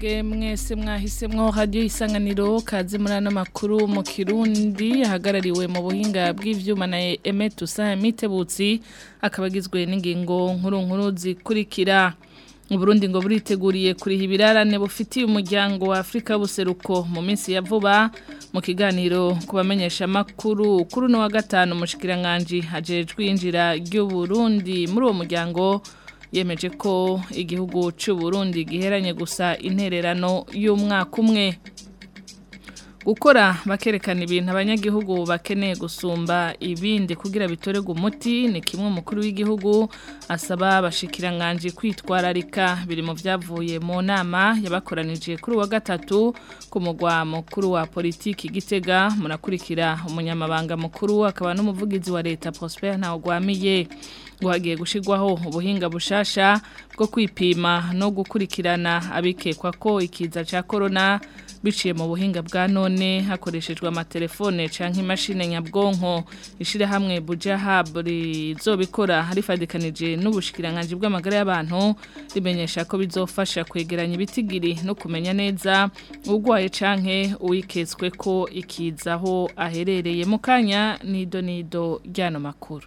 mwebwe mwese mwahisemo hajya isanganiro kaze muri ano makuru mu kirundi ahagarariwe mu buhinga bw'ibyuma na emetusa mitebutsi akaba n'ingingo nkuru nkuru zikurikira mu Burundi ngo buriteguriye kuri ibirarane bufitiye umuryango wa Afrika buseruko mu minsi ya vuba mu kiganiro kubamenyesha makuru kuri no wa gatanu mushikirankanje hajejwe injira ry'u Burundi muri uwo muryango yemeje ko igihugu cy'u Burundi giheranye gusa intererano y'umwaka umwe gukora bakerekana ibintu abanyagihugu bakeneye gusumba ibindi kugira bitorerwe umuti ni kimwe mukuru w'igihugu asaba abashikiranganje kwitwararika biri mu byavuye mu nama yabakoranije kuri wa gatatu ku mugwa mukuru wa politiki gitega murakurikira umunyamabanga mukuru akaba n'umuvugizi wa leta Prosper ntawugwamiye ngo hagiye ubuhinga bushasha bwo kwipima no gukurikirana abikekwa ko ikiza cya korona biciye mu buhinga bwa none hakoreshejwe amatelefone cyangwa imashini nyabwonko ishyirahamwe buja hub rizobikora rifadikanije n'ubushikiranganji bw'amagara y'abantu rimenyesha ko bizofasha kwegeranya ibitigiri no kumenya neza urwaye canke uwikezwe ko ikizaho aherereye mukanya kanya nido nido ryano makuru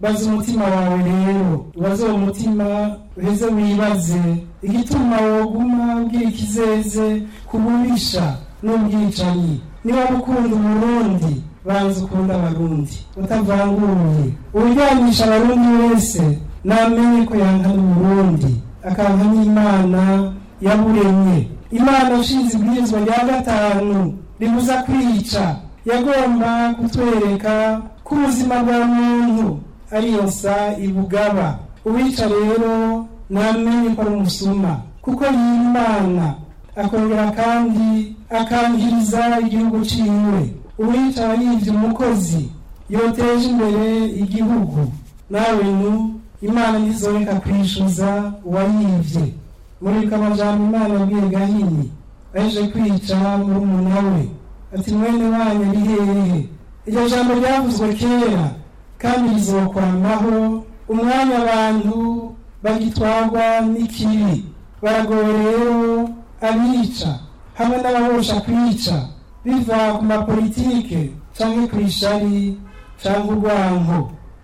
baza umutima wawe rero ubaze uwo mutima uheze wibaze igituma woguma ubwira ikizeze kuburisha n'ubwicanyi niba ukunda umurundi banza ukunda abarundi utavanguye uwujyanisha abarundi wese namenye ko yangana umurundi akanka n'imana yaburemye imana ushinze ibwirizwa rya gatanu ribuza kwica yagomba kutwereka ko ubuzima bwa muntu ariyosa ibugaba uwica rero ntamenye ko ari umusuma kuko yimana akongera kandi akanjiriza igihugu ciwe uwica yivye umukozi yoteje imbere igihugu nawe nu imana ntizoreka kwishuza uwayivye muri kamajambo imana yabwiye gahini aje kwica murumuna we ati mwene wanyu ari hehe iryo jambo ryavuzwe kera kandi bizokwangaho umwanya abantu bagitwarwa n'ikibi baragora rero abica hamwe n'ababosha kwica biva ku mapolitike canke kw'ishari canke urwanko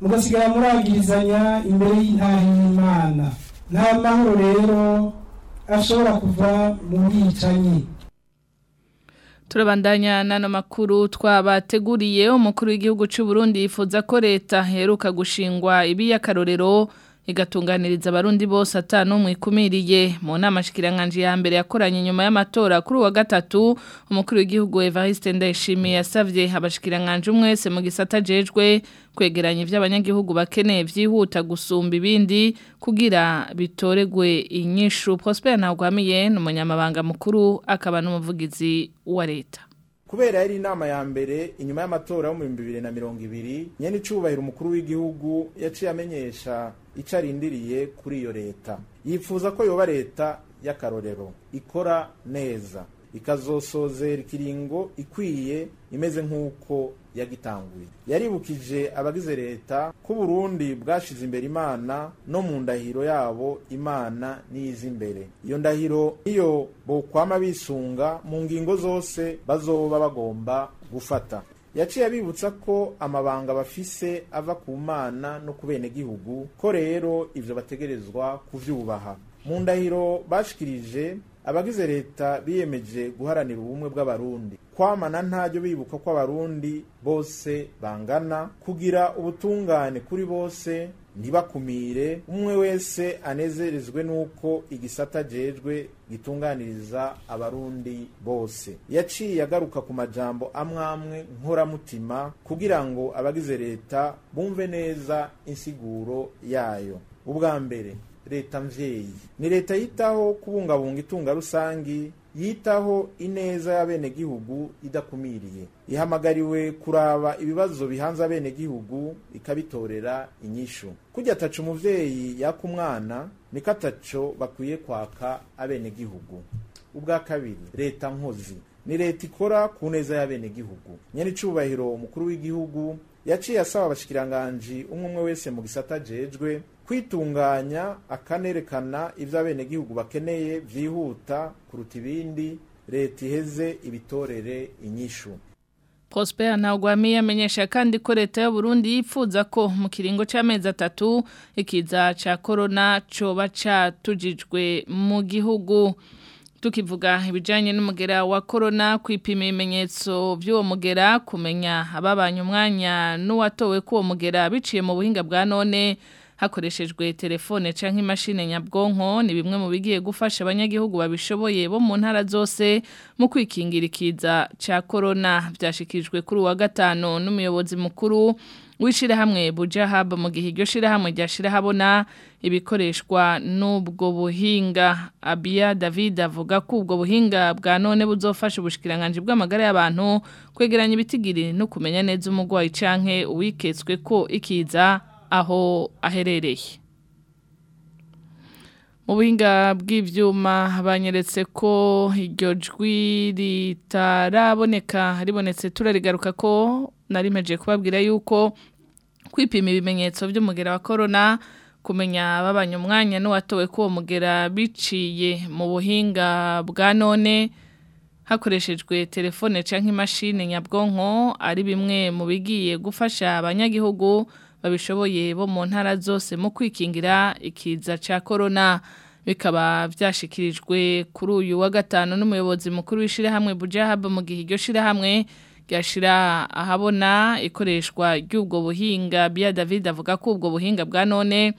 mugasigara muragirizanya imbere y'intahe y'imana nta mahoro rero ashobora kuva mu bwicanyi turabandanya n'ano makuru twabateguriye umukuru w'igihugu cy'u Burundi ifuza ko leta heruka gushingwa ibi y'akarorero igatunganiriza abarundi bose atanu ikumiriye mu nama shikiranganje ya mbere yakoranye nyuma y'amatora kuri wa gatatu umukuru w'igihugu Evariste Ndayishimiye yasavye abashikiranganje umwese mu gisata jejwe kwegeranya iby'abanyagihugu bakeneye byihuta gusumba ibindi kugira bitoregwe inyishu Prosper Ntagwamiye n'umunyamabanga mukuru akaba n'umuvugizi wa leta kubera yari inama ya mbere inyuma y'amatora yo mu bihumbi bibiri na mirongo ibiri nyene icubahiro umukuru w'igihugu yaciye amenyesha icyo kuri iyo leta yifuza ko yoba leta y'akarorero ikora neza ikazosozera ikiringo ikwiye imeze nk'uko yagitanguye yaribukije abagize leta ko Burundi bwashize imbere imana no mu ndahiro yabo imana n'iyiza imbere iyo ndahiro niyo bokwama bisunga mu ngingo zose bazoba bagomba gufata yaciye abibutsa ko amabanga bafise ava ku mana no ku benegihugu ko rero ivyo bategerezwa kuvyubaha mu ndahiro bashikirije abagize leta biyemeje guharanira ubumwe bw'abarundi kwamana ntajyo bibuka ko abarundi bose bangana kugira ubutungane kuri bose ntibakumire umwe wese anezerezwe n'uko igisata agejwe gitunganiriza abarundi bose yaciye agaruka ku majambo amwe amwe nkoramutima kugira ngo abagize leta bumve neza insiguro yayo ubwa mbere leta mvyeyi ni leta yitaho kubungabunga itunga rusangi yitaho ineza y'abenegihugu idakumiriye ihamagariwe kuraba ibibazo bihanze abenegihugu ikabitorera inyishu kujya ataca umubyeyi yaka umwana niko ataco bakwiye kwaka abenegihugu ubwa kabiri leta nkozi ni leta ikora ku neza y'abenegihugu nyine icubahiro umukuru w'igihugu yaciye asaba abashikiranganji umwe umwe wese mu gisata jejwe kwitunganya akanerekana ibyo abenegihugu bakeneye byihuta kuruta ibindi leta iheze ibitorere inyishu Prosper Ntagwami yamenyesha kandi ko leta ya Burundi yipfuza ko mu kiringo cy'amezi atatu ikiza cya corona coba catujijwe mu gihugu tukivuga ibijanye n'umugera wa corona kwipima ibimenyetso by'uwo mugera kumenya ababanye umwanya n'uwatowe k'uwo mugera biciye mu buhinga bwa none hakoreshejwe telefone canke imashine nyabwonko ni bimwe mu bigiye gufasha abanyagihugu babishoboye bo mu ntara zose mu kwikingira ikiza ca corona byashikijwe kuri wa gatano n'umuyobozi mukuru wishira hamwe bujahab mu gihe iryo shira hamwe ryashira habona ibikoreshwa n'ubwo buhinga Abia David avuga ko ubwo buhinga bwa none buzofasha ubushikiranganje bw'amagara y'abantu kwegeranya ibitigiri no kumenya neza umugwayi canke uwiketswe ko ikiza aho aherereye mu buhinga bw'ibyuma banyeretse ko iryo jwi ritaraboneka ribonetse turarigaruka ko narimeje kubabwira yuko kwipima ibimenyetso by'umugera wa Corona kumenya babanye umwanya n'uwatowe ko uwo mugera biciye mu buhinga bwa none hakoreshejwe telefone cyangwa imashini nyabwonko ari bimwe mu bigiye gufasha abanyagihugu babishoboye bo mu ntara zose mu kwikingira ikiza cya korona bikaba byashyikirijwe kuri uyu wa gatanu n'umuyobozi mukuru w'ishyirahamwe bujahaba mu gihe iryo shyirahamwe ryashyira ahabona ikoreshwa ry'ubwo buhinga bia david avuga ko ubwo buhinga bwa none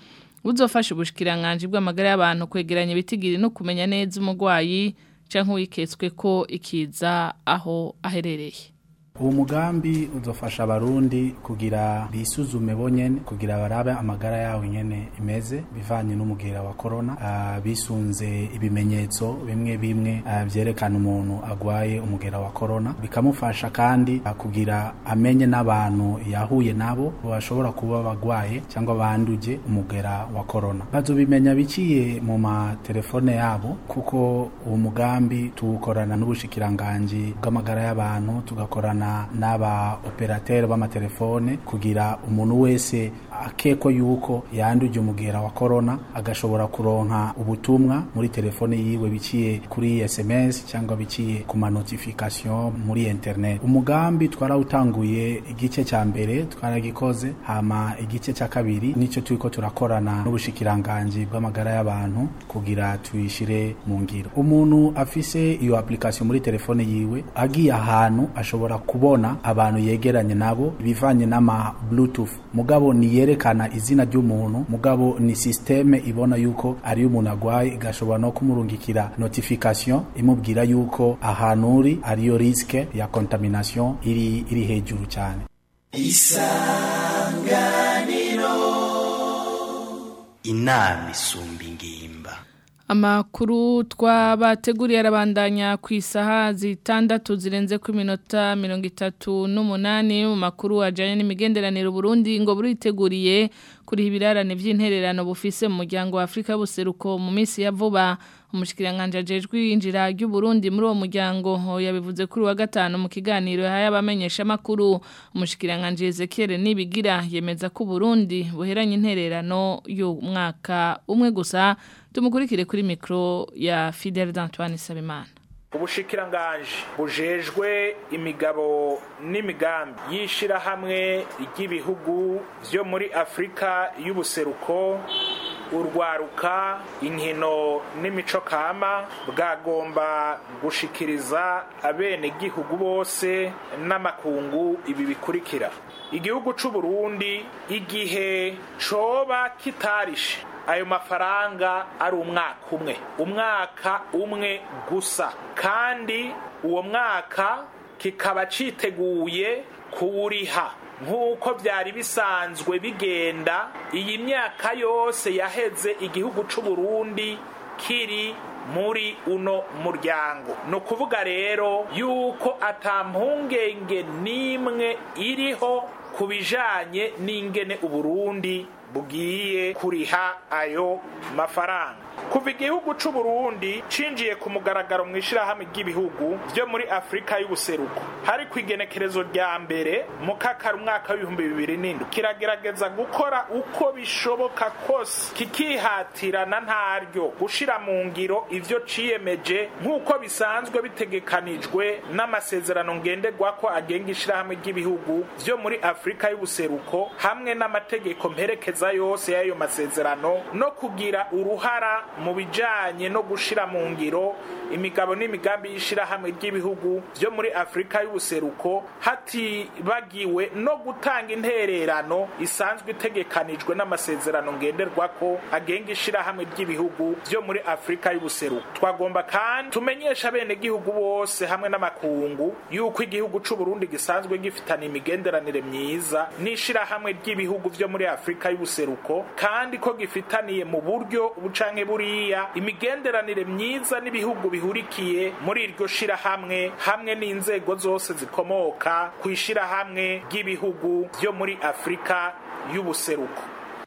buzofasha ubushikiranganji bw'amagara y'abantu kwegeranya ibitigiri no kumenya neza umurwayi cyangwa uwiketswe ko ikiza aho aherereye uwo mugambi uzofasha abarundi kugira bisuzume bonyene kugira barabe amagara yawe nyene imeze bivanye n'umugera wa corona ah, bisunze ibimenyetso bimwe bimwe uh, ah, byerekana umuntu agwaye umugera wa corona bikamufasha kandi uh, kugira amenye n'abantu yahuye nabo bashobora kuba bagwaye cyangwa banduje umugera wa corona bazobimenya biciye mu matelefone yabo kuko uwo mugambi tuwukorana n'ubushikiranganji bw'amagara y'abantu tugakorana n'aba operateri b'amatelefone kugira umuntu wese akekwa yuko yanduje umugera wa korona agashobora kuronka ubutumwa muri telefone yiwe biciye kuri SMS cyangwa biciye ku manotification muri internet umugambi twarawutanguye igice cya mbere twaragikoze hama igice cya kabiri nicyo turiko turakorana n'ubushikiranganji bw'amagara y'abantu kugira tuyishire mu ngiro umuntu afise iyo application muri telefone yiwe agiye ahantu ashobora kubona abantu yegeranye nabo bivanye n'ama bluetooth mugabo ni yerekana izina ry'umuntu mugabo ni sisiteme ibona yuko ariyo umuntu arwaye igashobora no kumurungikira notification imubwira yuko ahantu uri ariyo risike ya kontaminasiyo iri iri hejuru cyane isanganiro inama isumba ingimba amakuru twabateguriye arabandanya ku isaha zitandatu zirenze ku minota mirongo itatu n'umunani mu makuru ajyanye n'imigenderanire Burundi ngo buriteguriye kuriha ibirarane by'intererano bufise mu muryango wa Afrika buseruko mu minsi ya vuba umushikiranganje ajejwe injira y'u Burundi muri uwo muryango yabivuze kuri wa gatano mu kiganiro y'abamenyesha makuru umushikiranganje Ezekiel Nibigira yemeza ko Burundi buheranye intererano mwaka umwe gusa tumukurikire kuri micro ya Fidel d'Antoine Sabimana ubushikiranganji bujejwe imigabo n'imigambi y'ishyirahamwe ry'ibihugu byo muri afurika y'ubuseruko urwaruka inkino n'imico kama bwagomba gushikiriza abenegihugu bose n'amakungu ibi bikurikira igihugu c'uburundi igihe coba kitarishe ayo mafaranga ari umwaka umwe umwaka umwe gusa kandi uwo mwaka kikaba citeguye kuwuriha nk'uko byari bisanzwe bigenda iyi myaka yose yaheze igihugu cy'u Burundi kiri muri uno muryango ni ukuvuga rero yuko atampungenge n'imwe iriho ku bijyanye n'ingene uburundi bugiye kuriha ayo mafaranga kuva igihugu cy'u Burundi cinjiye ku mugaragaro mu ishyirahamwe ry'ibihugu byo muri afurika y'ubuseruko hari ku igenekerezo rya mbere mu kakari umwaka w'ibihumbi bibiri n'indwi kiragerageza gukora uko bishoboka kose kikihatira na ntaryo gushyira mu ngiro ibyo ciyemeje nk'uko bisanzwe bitegekanijwe n'amasezerano ngenderwa ko agenga ishyirahamwe ry'ibihugu byo muri afurika y'ubuseruko hamwe n'amategeko mperekeza mabwiriza yose y'ayo masezerano no kugira uruhara mu bijyanye no gushyira mu ngiro imigabo n'imigambi y'ishyirahamwe ry'ibihugu byo muri afurika y'ubuseruko hatibagiwe no gutanga intererano isanzwe itegekanijwe n'amasezerano ngenderwako agenga ishyirahamwe ry'ibihugu byo muri afurika y'ubuseruko twagomba kandi tumenyesha bene gihugu bose hamwe n'amakungu y'uko igihugu cy'u Burundi gisanzwe gifitanye imigenderanire myiza n'ishyirahamwe ry'ibihugu byo muri afurika y'ubuseruko kandi ko gifitaniye mu buryo ubucanke buriya imigenderanire myiza n'ibihugu bihurikiye muri iryo shirahamwe hamwe n'inzego zose zikomoka ku ishirahamwe ry'ibihugu byo muri afurika y'ubuseruko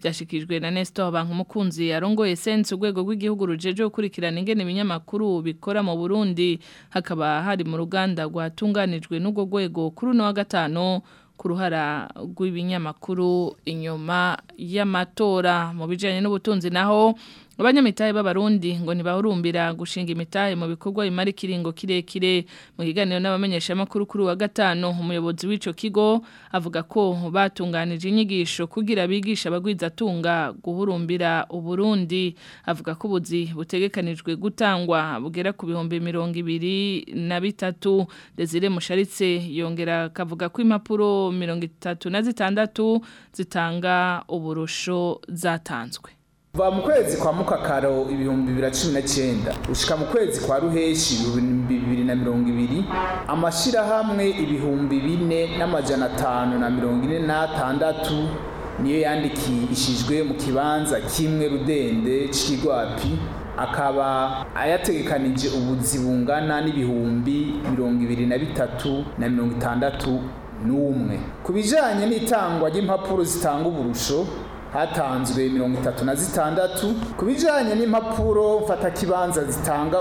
byashyikirijwe na nesito abankumukunzi yarongoye sense urwego rw'igihugu rujeje gukurikirana ingene ibinyamakuru bikora mu burundi hakaba hari mu ruganda rwatunganijwe n'urwo rwego kuri uno wa gatanu ku ruhara rw'ibinyamakuru inyuma y'amatora mu bijyanye n'ubutunzi naho abanyamitahe b'abarundi ngo ntibahurumbira gushinga imitahe mu bikorwa bimara ikiringo kirekire mu kiganiro n'abamenyeshamakuru kuri wa gatanu umuyobozi w'ico kigo avuga ko batunganije inyigisho kugira bigisha abagwizatunga guhurumbira uburundi avuga ko ubuzi butegekanijwe gutangwa bugera ku bihumbi mirongo ibiri na bitatu Desire Musharitse yongera akavuga ko impapuro mirongo itatu na zitandatu zitanga uburusho zatanzwe va mu kwezi kwa mukakaro ibihumbi bibiri na cumi na cyenda ushyika mu kwezi kwa ruheshi ibihumbi bibiri na mirongo ibiri amashyirahamwe ibihumbi bine n’amajyana atanu na mirongo ine n'atandatu niyo yandikishijwe mu kibanza kimwe rudende cy'ikigwapi akaba ayategekanije ubuzi bungana n'ibihumbi mirongo ibiri na bitatu na mirongo itandatu n'umwe ku bijyanye n'itangwa ry'impapuro zitanga uburusho hatanzwe mirongo itatu na zitandatu ku bijyanye n'impapuro mfatakibanza zitanga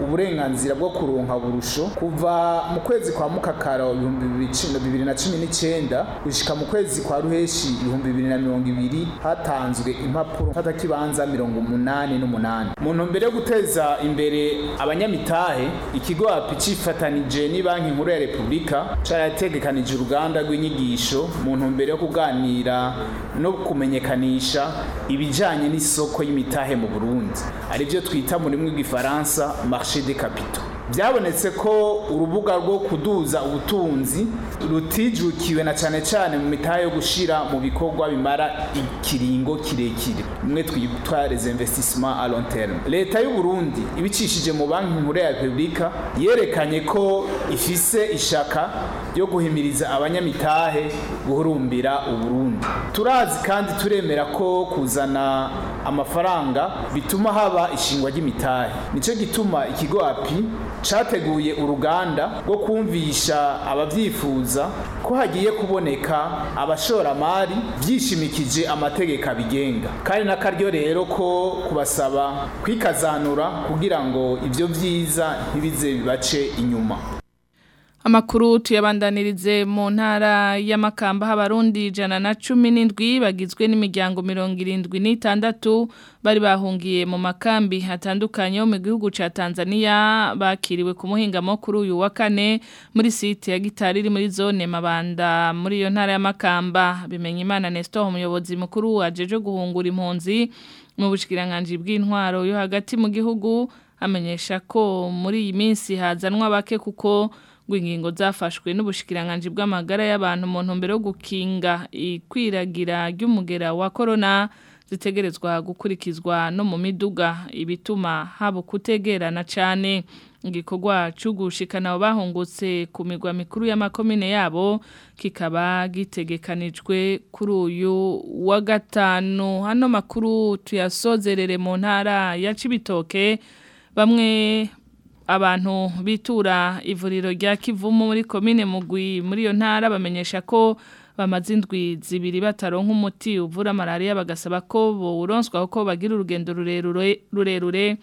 uburenganzira bwo kurunga burusho kuva mu kwezi kwa mukakara ibihumbi bibiri na cumi n'icyenda gushyika mu kwezi kwa ruheshi ibihumbi bibiri na mirongo ibiri hatanzwe impapuro mfatakibanza mirongo umunani n'umunani mu ntumbero yo guteza imbere abanyamitahe ikigo api cifatanije ni banki nkuru ya repubulika carategekanije uruganda rw'inyigisho mu ntumbero yo kuganira no kumenyekana kumenyekanisha ibijyanye n'isoko y'imitahe mu burundi aribyo twita muri rurimi igifaransa marché de capitaux byabonetse ko urubuga rwo kuduza ubutunzi rutijukiwe na cyane cyane mu mitahe yo gushyira mu bikorwa bimara ikiringo kirekire umwe twitwa les investissements à long terme leta y'u Burundi ibicishije mu banki nkuru ya repubulika yerekanye ko ifise ishaka yo guhimiriza abanyamitahe guhurumbira uburundi turazi kandi turemera ko kuzana amafaranga bituma haba ishingwa ry'imitahe nicyo gituma ikigo api cyateguye uruganda rwo kumvisha ababyifuza ko hagiye kuboneka abashoramari byishimikije amategeko abigenga kandi n'akaryo rero ko kubasaba kwikazanura kugira ngo ibyo byiza ntibize bibace inyuma Amakuru tuyabandanirize mu ntara y'amakamba h'abarundi ijana na cumi n'indwi bagizwe n'imiryango mirongo irindwi n'itandatu bari bahungiye mu makambi hatandukanye yo mu gihugu ca Tanzania bakiriwe ku muhingamo kuri uyu wa kane muri site ya Gitari iri muri zone Mabanda muri iyo ntara ya y'amakamba Bimenyimana Nestor umuyobozi mukuru ajeje guhungura impunzi mu bushikiranganje bw'intwaro yo hagati mu gihugu amenyesha ko muri iyi minsi hazanwa bake kuko ngo ingingo zafashwe n'ubushikiranganji bw'amagara y'abantu mu ntumbero yo gukinga ikwiragira ry'umugera wa corona zitegerezwa gukurikizwa no mu miduga ibituma haba kutegerana cyane igikorwa cyo gushikana bahungutse ku migwa mikuru y'amakomine yabo kikaba gitegekanijwe kuri uyu wa gatanu hano makuru tuyasozerere mu ntara ya Cibitoke bamwe abantu bitura ivuriro rya kivumu muri komine mugwi muri iyo ntara bamenyesha ko bamaze indwi zibiri bataronka umuti uvura malaria bagasaba ko bowuronswa kuko bagira urugendo rurerure rurerure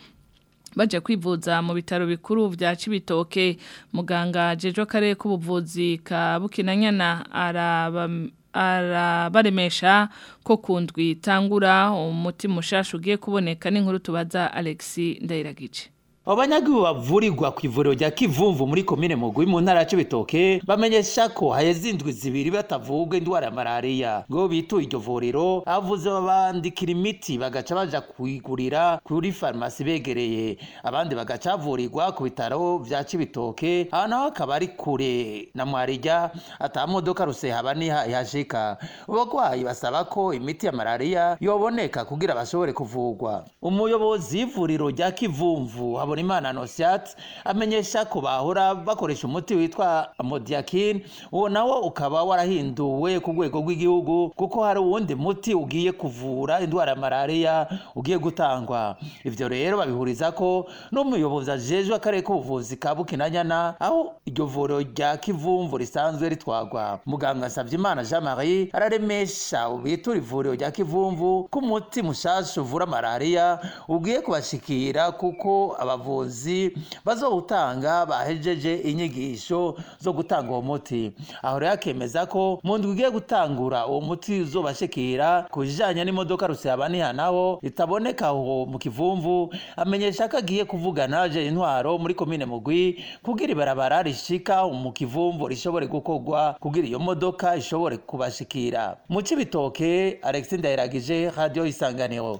bajya kwivuza mu bitaro bikuru bya Cibitoke muganga Jejo Kare k'ubuvuzi ka Bukinanyana araba arabaremesha ko kundwi tangura umutima ushasha ugiye kuboneka n'inkuru tubaza Alexi Ndayiragice abanyagihugu bavurirwa ku ivuriro rya kivumvu muri komine mugwi mu ntara ya cibitoke bamenyesha ko haheze zibiri batavugwa indwara ya malariya ngo bituye iryo vuriro avuze babandikira imiti bagaca baja kuyigurira kuri farumasi begereye abandi bagaca bavurirwa ku bitaro vya cibitoke ahantu aho akaba ari kure na mwarirya ata modoka ruse haba ihashika abagwayi basaba ko imiti ya malariya yoboneka kugira bashobore kuvugwa umuyobozi w'ivuriro rya kivumvu habone Imana Nosiat amenyesha ko bahora bakoresha umuti witwa Modiakin uwo nawo ukaba warahinduwe ku rwego rw'igihugu kuko hari uwundi muti ugiye kuvura indwara ya malaria ugiye gutangwa ibyo rero babihuriza ko n'umuyobozi ajejwe akarere k'ubuvuzi ka Bukinanyana aho iryo vuriro rya Kivumvu risanzwe ritwagwa muganga Savyimana Jean Marie araremesha ubitura ivuriro rya Kivumvu ko umuti mushasha uvura malaria ugiye kubashikira kuko aba abavuzi bazowutanga bahejeje inyigisho zo gutanga uwo muti aho rero akemeza ko mu ndwi ugiye gutangura uwo muti uzobashikira ku bijanye n'imodoka rusabanianaho ritaboneka aho mu kivumvu amenyesha ko agiye kuvugana je intwaro muri komine mugwi kugira ibarabara rishika mu kivumvu rishobore gukorwa kugira iyo modoka ishobore kubashikira mu cibitoke alexi ndayiragije radio isanganiro